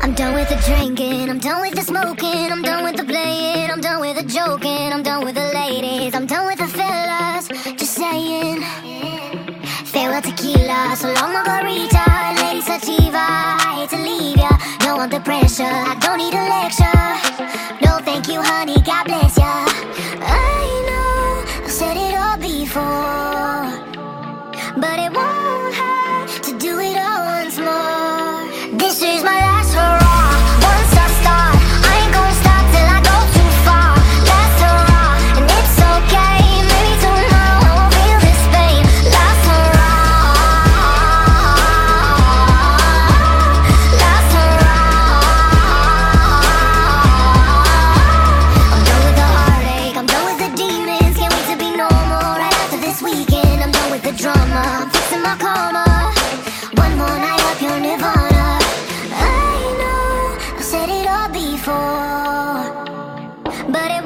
I'm done with the drinking, I'm done with the smoking, I'm done with the playing, I'm done with the joking, I'm done with the ladies, I'm done with the fellas. Just saying. Farewell tequila, so long margarita, lady sativa. I hate to leave ya, don't want the pressure, I don't need a lecture. No, thank you, honey, God bless ya. I know I've said it all before, But